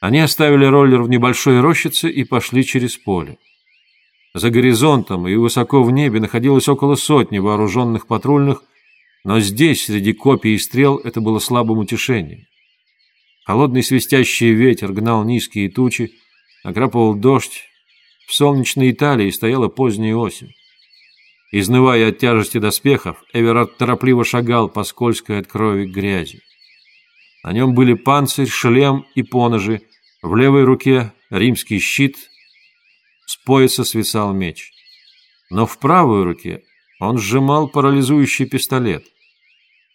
Они оставили роллер в небольшой рощице и пошли через поле. За горизонтом и высоко в небе находилось около сотни вооруженных патрульных, но здесь, среди копий и стрел, это было слабым утешением. Холодный свистящий ветер гнал низкие тучи, накрапывал дождь. В солнечной Италии стояла поздняя осень. Изнывая от тяжести доспехов, Эверард торопливо шагал по скользкой от крови грязи. На нем были панцирь, шлем и поножи, в левой руке римский щит, с пояса свисал меч. Но в правой руке он сжимал парализующий пистолет.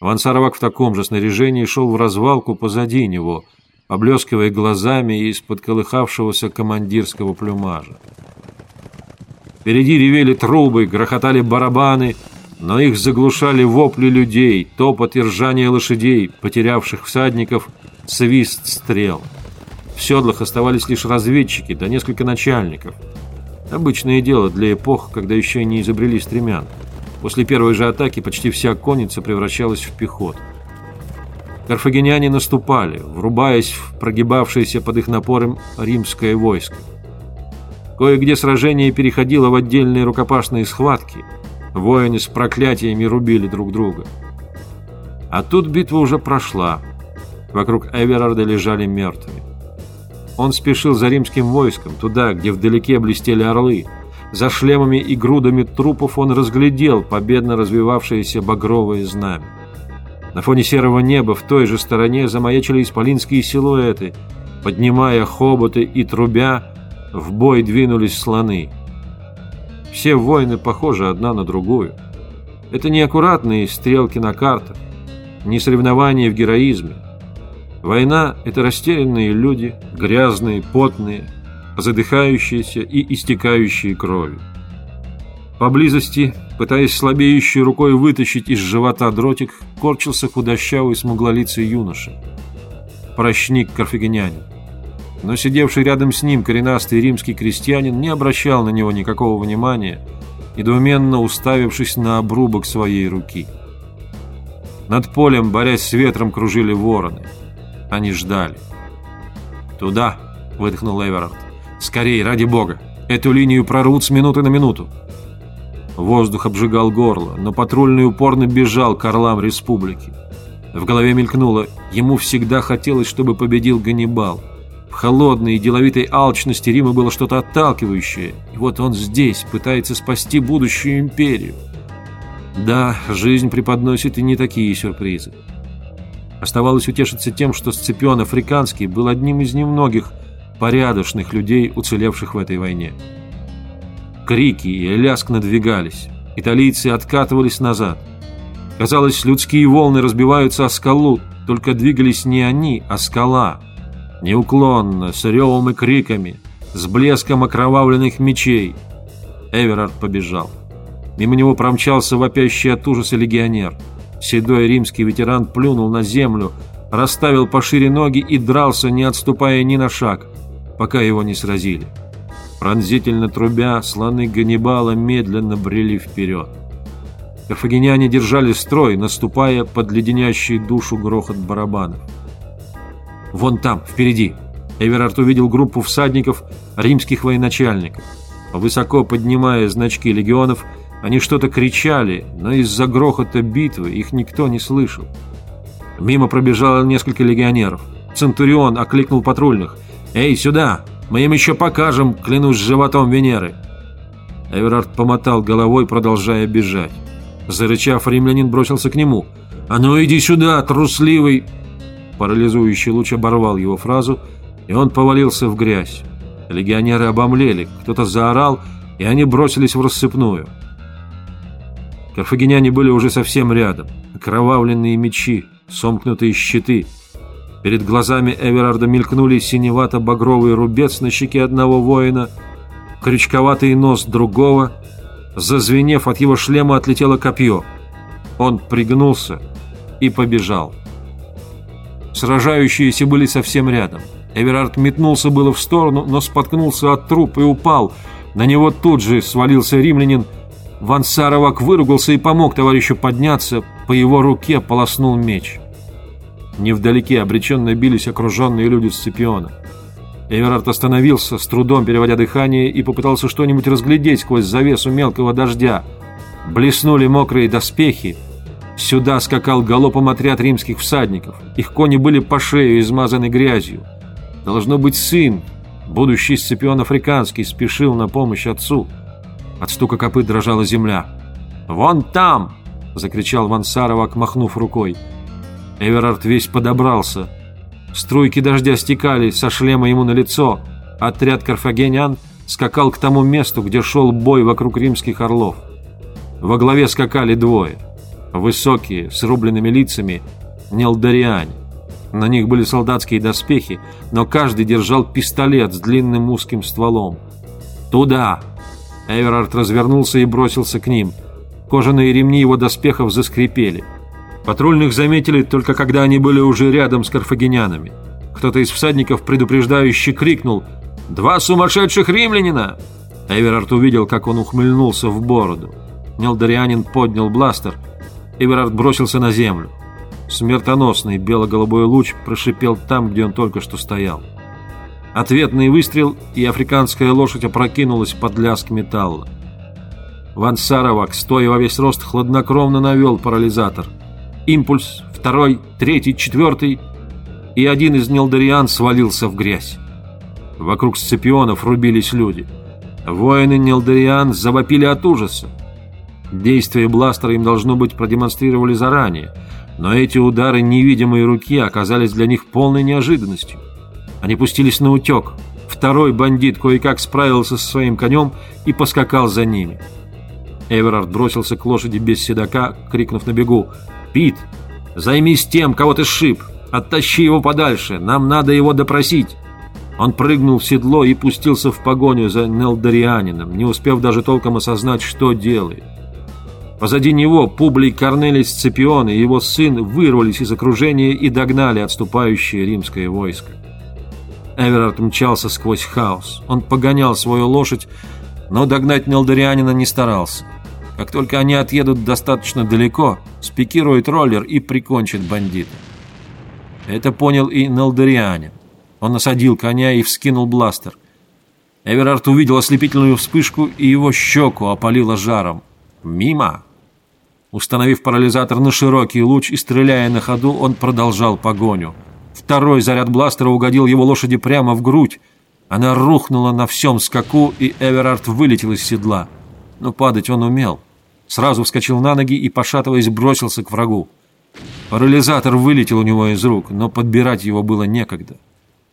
Вансаровак в таком же снаряжении шел в развалку позади него, поблескивая глазами из-под колыхавшегося командирского плюмажа. Впереди ревели трубы, грохотали барабаны, но их заглушали вопли людей, топот и ржание лошадей, потерявших всадников, свист стрел. В седлах оставались лишь разведчики, да несколько начальников. Обычное дело для эпох, когда еще не изобрели стремян. После первой же атаки почти вся конница превращалась в пехоту. Карфагеняне наступали, врубаясь в прогибавшееся под их напором римское войско. Кое-где сражение переходило в отдельные рукопашные схватки. Воины с проклятиями рубили друг друга. А тут битва уже прошла. Вокруг Эверарда лежали мертвые. Он спешил за римским войском, туда, где вдалеке блестели орлы. За шлемами и грудами трупов он разглядел победно развивавшееся багровое знамя. На фоне серого неба в той же стороне замаячили исполинские силуэты. Поднимая хоботы и трубя, в бой двинулись слоны. Все войны похожи одна на другую. Это не аккуратные стрелки на картах, не соревнования в героизме. Война – это растерянные люди, грязные, потные, задыхающиеся и истекающие кровью. Поблизости, пытаясь слабеющей рукой вытащить из живота дротик, корчился худощавый смуглолицый юноша. Прощник карфагенянин. Но сидевший рядом с ним коренастый римский крестьянин не обращал на него никакого внимания, недоуменно уставившись на обрубок своей руки. Над полем, борясь с ветром, кружили вороны – они ждали. «Туда!» — выдохнул Эверард. «Скорей, ради бога! Эту линию прорвут с минуты на минуту!» Воздух обжигал горло, но патрульный упорно бежал к орлам республики. В голове мелькнуло, ему всегда хотелось, чтобы победил Ганнибал. Холодной и деловитой алчности Рима было что-то отталкивающее, и вот он здесь, пытается спасти будущую империю. Да, жизнь преподносит и не такие сюрпризы. Оставалось утешиться тем, что Сципион Африканский был одним из немногих порядочных людей, уцелевших в этой войне. Крики и ляск надвигались. Италийцы откатывались назад. Казалось, людские волны разбиваются о скалу, только двигались не они, а скала. Неуклонно, с ревом и криками, с блеском окровавленных мечей. Эверард побежал. Мимо него промчался вопящий от ужаса легионер – Седой римский ветеран плюнул на землю, расставил пошире ноги и дрался, не отступая ни на шаг, пока его не сразили. Пронзительно трубя, слоны Ганнибала медленно брели вперед. Карфагеняне держали строй, наступая под леденящий душу грохот барабанов. «Вон там, впереди!» Эверард увидел группу всадников, римских военачальников. Высоко поднимая значки легионов, они что-то кричали, но из-за грохота битвы их никто не слышал. Мимо пробежало несколько легионеров. Центурион окликнул патрульных. «Эй, сюда! Мы им еще покажем, клянусь животом Венеры!» Эверард помотал головой, продолжая бежать. Зарычав, римлянин бросился к нему. «А ну иди сюда, трусливый!» Парализующий луч оборвал его фразу, и он повалился в грязь. Легионеры обомлели, кто-то заорал, и они бросились в рассыпную. Карфагеняне были уже совсем рядом. Окровавленные мечи, сомкнутые щиты. Перед глазами Эверарда мелькнули синевато-багровый рубец на щеке одного воина, крючковатый нос другого. Зазвенев от его шлема, отлетело копье. Он пригнулся и побежал. Сражающиеся были совсем рядом. Эверард метнулся было в сторону, но споткнулся от труп и упал. На него тут же свалился римлянин, Ван Саровак выругался и помог товарищу подняться, по его руке полоснул меч. Невдалеке обреченно бились окруженные люди Сципиона. Эверард остановился, с трудом переводя дыхание, и попытался что-нибудь разглядеть сквозь завесу мелкого дождя. Блеснули мокрые доспехи. Сюда скакал галопом отряд римских всадников. Их кони были по шею измазаны грязью. Должно быть сын, будущий Сципион Африканский, спешил на помощь отцу. От стука копыт дрожала земля. «Вон там!» — закричал Вансаровак, махнув рукой. Эверард весь подобрался — Струйки дождя стекали со шлема ему на лицо. Отряд карфагенян скакал к тому месту, где шел бой вокруг римских орлов. Во главе скакали двое. Высокие, с рубленными лицами, нелдариане. На них были солдатские доспехи, но каждый держал пистолет с длинным узким стволом. «Туда!» Эверард развернулся и бросился к ним. Кожаные ремни его доспехов заскрипели. Патрульных заметили только когда они были уже рядом с карфагенянами. Кто-то из всадников предупреждающе крикнул «Два сумасшедших римлянина!» Эверард увидел, как он ухмыльнулся в бороду. Нелдарианин поднял бластер. Эверард бросился на землю. Смертоносный бело-голубой луч прошипел там, где он только что стоял. Ответный выстрел, и африканская лошадь опрокинулась под лязг металла. Ван Саровак, стоя во весь рост, хладнокровно навел парализатор – Импульс, второй, третий, четвертый, и один из Нелдариан свалился в грязь. Вокруг сципионов рубились люди. Воины Нелдариан завопили от ужаса. Действия бластера им, должно быть, продемонстрировали заранее, но эти удары невидимой руки оказались для них полной неожиданностью. Они пустились на утек. Второй бандит кое-как справился со своим конем и поскакал за ними. Эверард бросился к лошади без седока, крикнув на бегу «Пит, займись тем, кого ты сшиб. Оттащи его подальше. Нам надо его допросить». Он прыгнул в седло и пустился в погоню за Нелдарианином, не успев даже толком осознать, что делает. Позади него Публий Корнелий Сципион и его сын вырвались из окружения и догнали отступающее римское войско. Эверард мчался сквозь хаос. Он погонял свою лошадь, но догнать Нелдарианина не старался. Как только они отъедут достаточно далеко, спикирует роллер и прикончит бандита. Это понял и Нелдерианин. Он насадил коня и вскинул бластер. Эверард увидел ослепительную вспышку, и его щеку опалило жаром. «Мимо!» Установив парализатор на широкий луч и стреляя на ходу, он продолжал погоню. Второй заряд бластера угодил его лошади прямо в грудь. Она рухнула на всем скаку, и Эверард вылетел из седла. Но падать он умел. Сразу вскочил на ноги и, пошатываясь, бросился к врагу. Парализатор вылетел у него из рук, но подбирать его было некогда.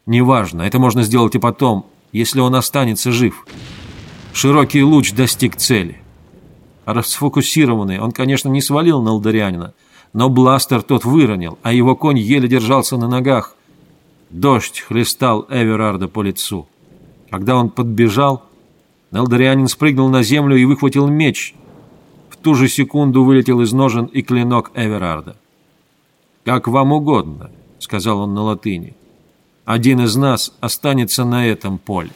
Неважно, это можно сделать и потом, если он останется жив. Широкий луч достиг цели. Расфокусированный, он, конечно, не свалил на Алдарианина, но бластер тот выронил, а его конь еле держался на ногах. Дождь хлестал Эверарда по лицу. Когда он подбежал, Нелдарианин спрыгнул на землю и выхватил меч, ту же секунду вылетел из ножен и клинок Эверарда. «Как вам угодно», — сказал он на латыни. «Один из нас останется на этом поле».